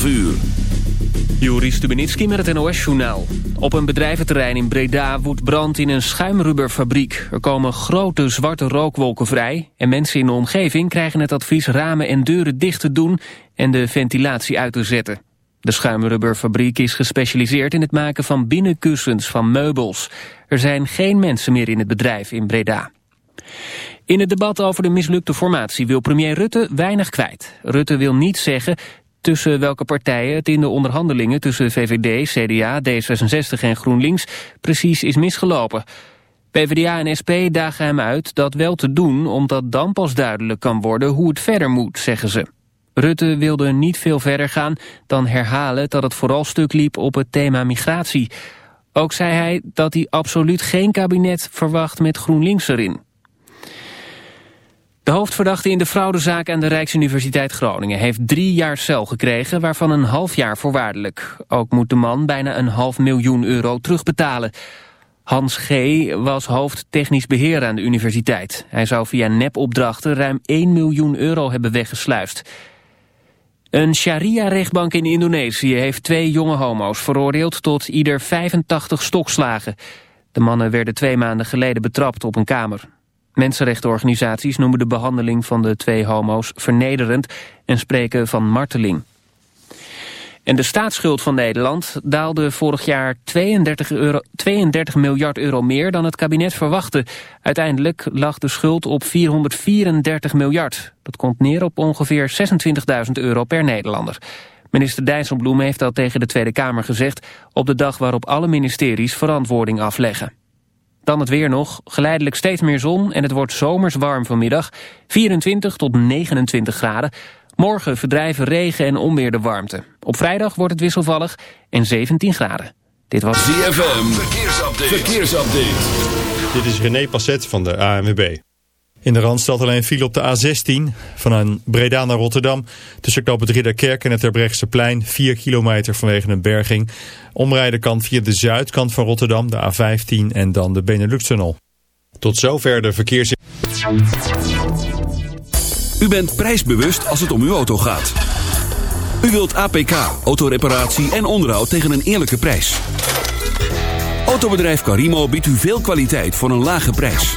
12 uur. Stubenitski met het NOS-journaal. Op een bedrijventerrein in Breda woedt brand in een schuimrubberfabriek. Er komen grote zwarte rookwolken vrij... en mensen in de omgeving krijgen het advies ramen en deuren dicht te doen... en de ventilatie uit te zetten. De schuimrubberfabriek is gespecialiseerd in het maken van binnenkussens van meubels. Er zijn geen mensen meer in het bedrijf in Breda. In het debat over de mislukte formatie wil premier Rutte weinig kwijt. Rutte wil niet zeggen tussen welke partijen het in de onderhandelingen tussen VVD, CDA, D66 en GroenLinks precies is misgelopen. PvdA en SP dagen hem uit dat wel te doen omdat dan pas duidelijk kan worden hoe het verder moet, zeggen ze. Rutte wilde niet veel verder gaan dan herhalen dat het vooral stuk liep op het thema migratie. Ook zei hij dat hij absoluut geen kabinet verwacht met GroenLinks erin. De hoofdverdachte in de fraudezaak aan de Rijksuniversiteit Groningen heeft drie jaar cel gekregen, waarvan een half jaar voorwaardelijk. Ook moet de man bijna een half miljoen euro terugbetalen. Hans G. was hoofd technisch beheer aan de universiteit. Hij zou via nepopdrachten ruim 1 miljoen euro hebben weggesluist. Een sharia-rechtbank in Indonesië heeft twee jonge homo's veroordeeld tot ieder 85 stokslagen. De mannen werden twee maanden geleden betrapt op een kamer. Mensenrechtenorganisaties noemen de behandeling van de twee homo's vernederend en spreken van marteling. En de staatsschuld van Nederland daalde vorig jaar 32, euro, 32 miljard euro meer dan het kabinet verwachtte. Uiteindelijk lag de schuld op 434 miljard. Dat komt neer op ongeveer 26.000 euro per Nederlander. Minister Dijsselbloem heeft dat tegen de Tweede Kamer gezegd... op de dag waarop alle ministeries verantwoording afleggen. Dan het weer nog. Geleidelijk steeds meer zon en het wordt zomers warm vanmiddag. 24 tot 29 graden. Morgen verdrijven regen en onweer de warmte. Op vrijdag wordt het wisselvallig en 17 graden. Dit was ZFM. Verkeersupdate. Verkeersupdate. Dit is René Passet van de ANWB. In de Randstad alleen file op de A16 van Breda naar Rotterdam. Tussen knoop het Ridderkerk en het plein 4 kilometer vanwege een berging. Omrijden kan via de zuidkant van Rotterdam, de A15 en dan de Benelux-tunnel. Tot zover de verkeers... U bent prijsbewust als het om uw auto gaat. U wilt APK, autoreparatie en onderhoud tegen een eerlijke prijs. Autobedrijf Carimo biedt u veel kwaliteit voor een lage prijs.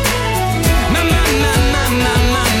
My, my, my, my,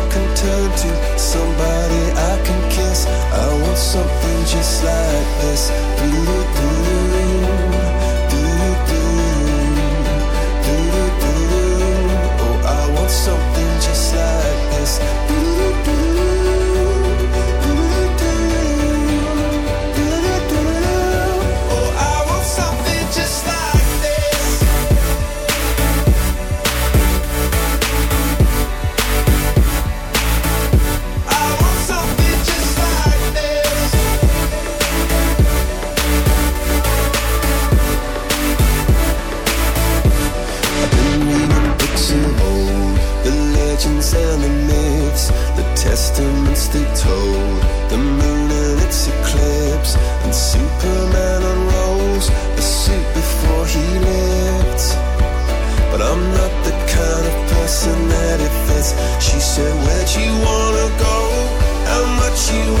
turn to somebody I can kiss. I want something just like this. Do do do do. blue, blue. Oh, I want something just like this. And Superman unrolls the suit before he lived. But I'm not the kind of person that it fits. She said, Where'd you wanna go? How much you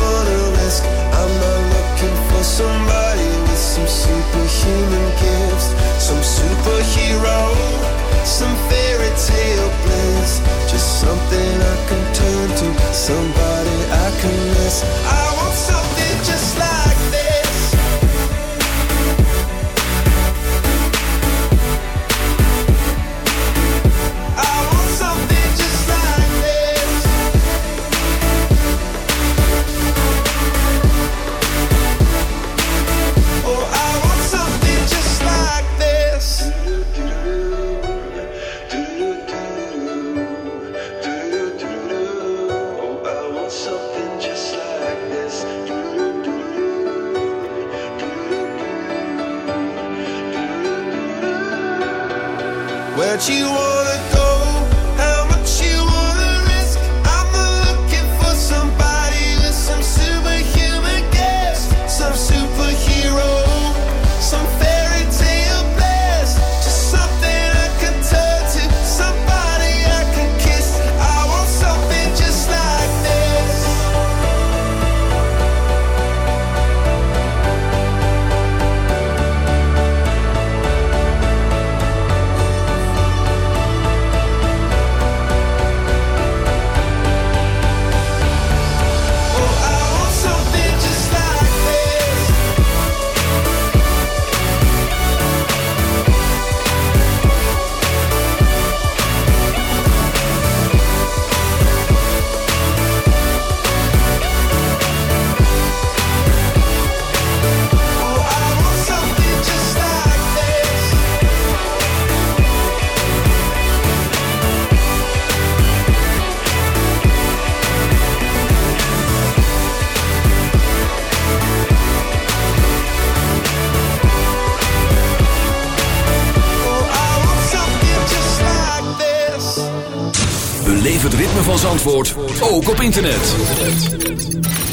ook op internet.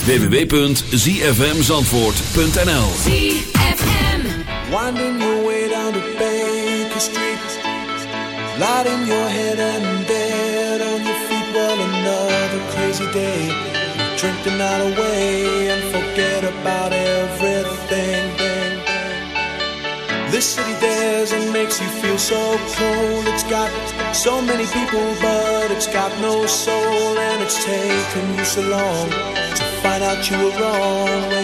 www.zfmzandvoort.nl ZFM Winding your way down the Baker Street. Lighting your head and dead on your feet Well, another crazy day. Drinking out away and forget about everything. This city dares and makes you feel so cold. It's got so many people, but it's got no soul. And it's taken you so long to find out you were wrong.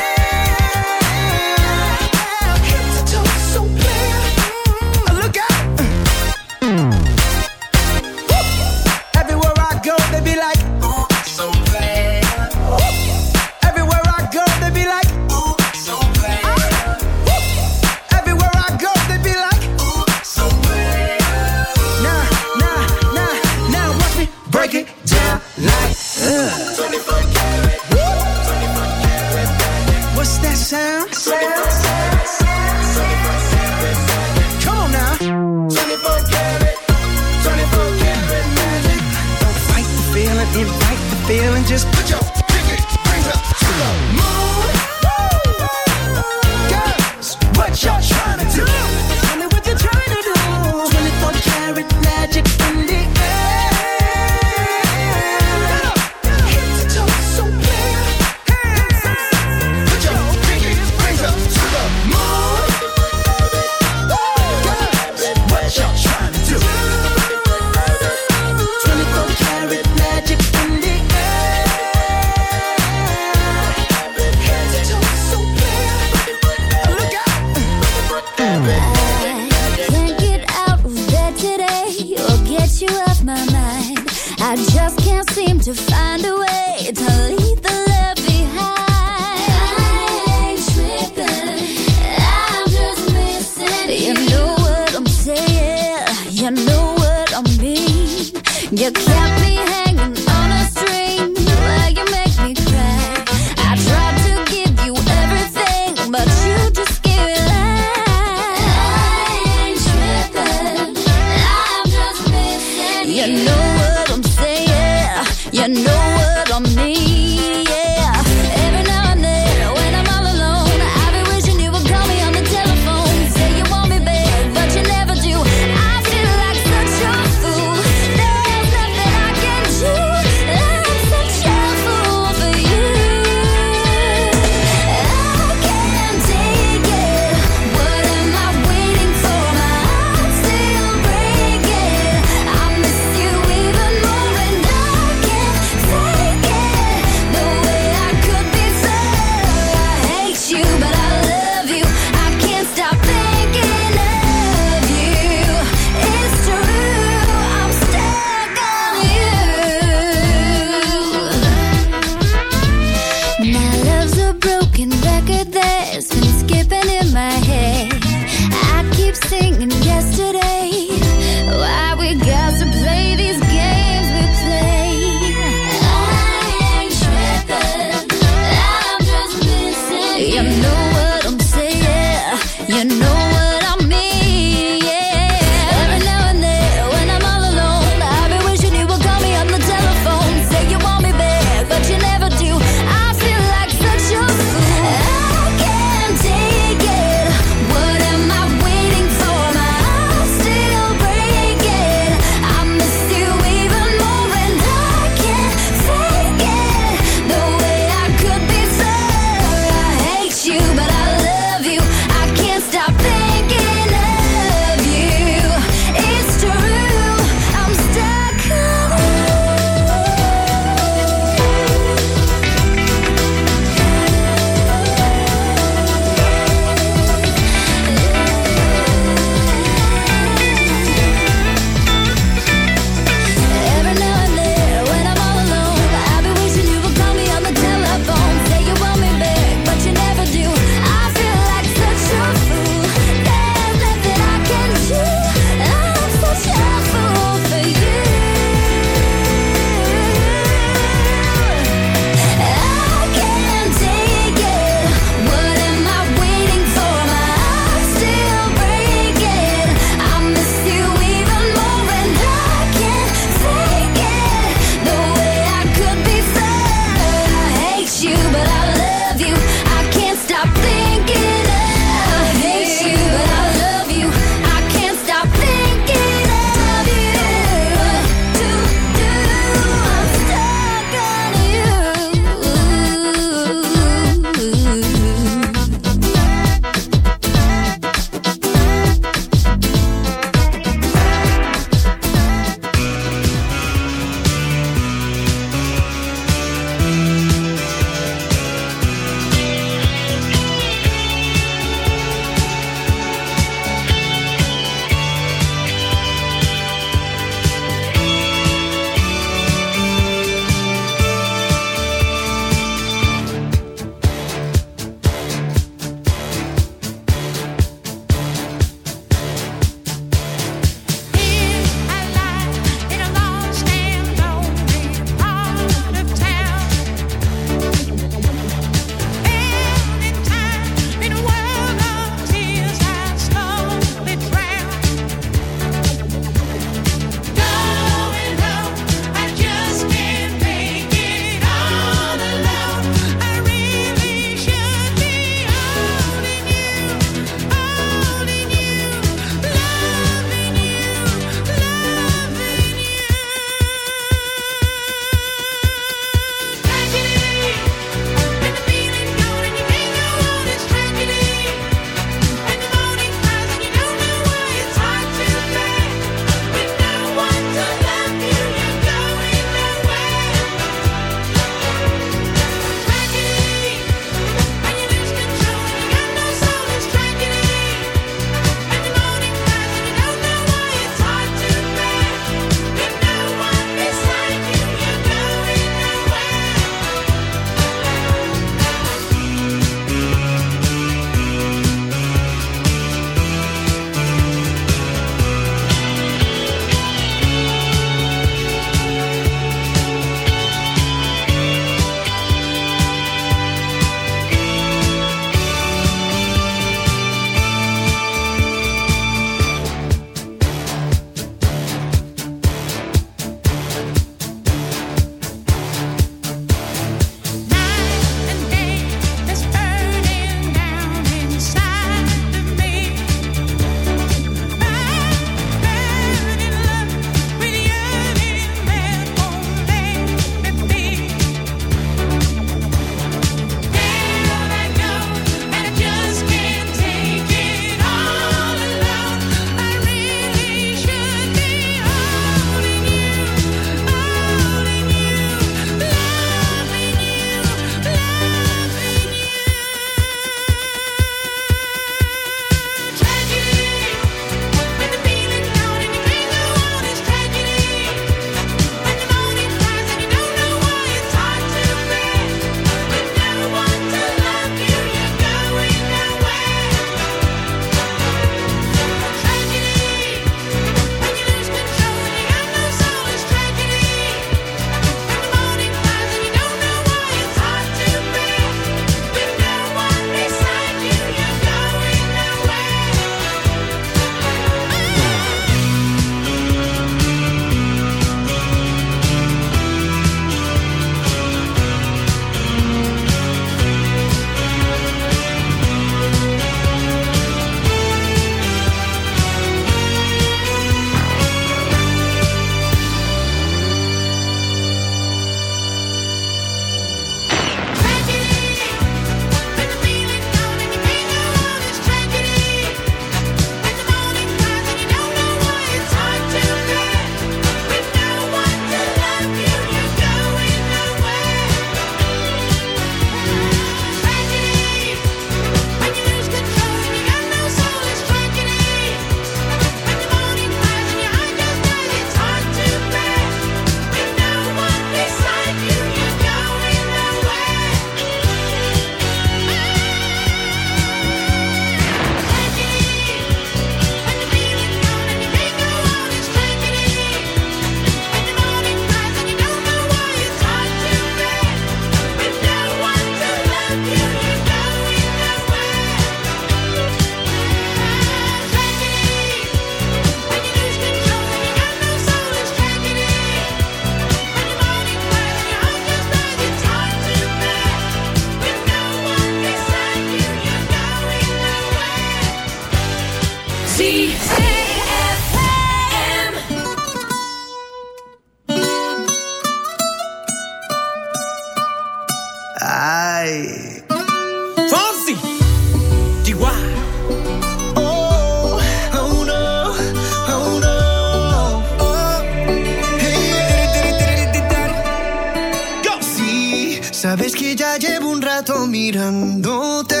Sabes que ya llevo un rato mirándote.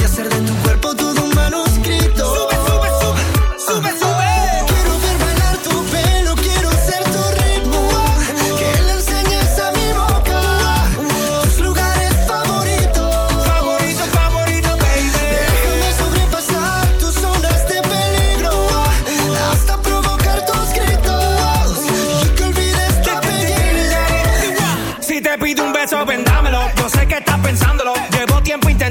Yo sé que estás pensándolo. Llevo tiempo intentándolo.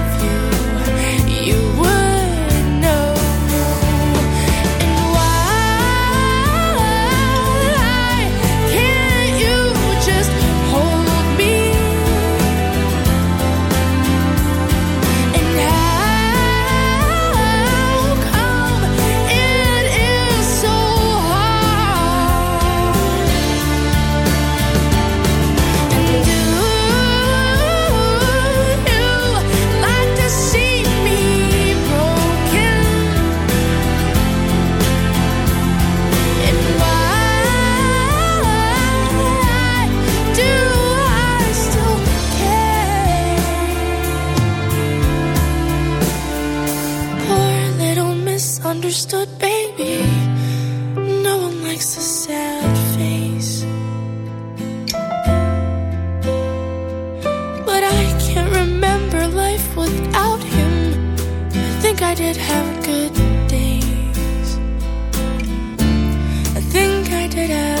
I did have good days. I think I did have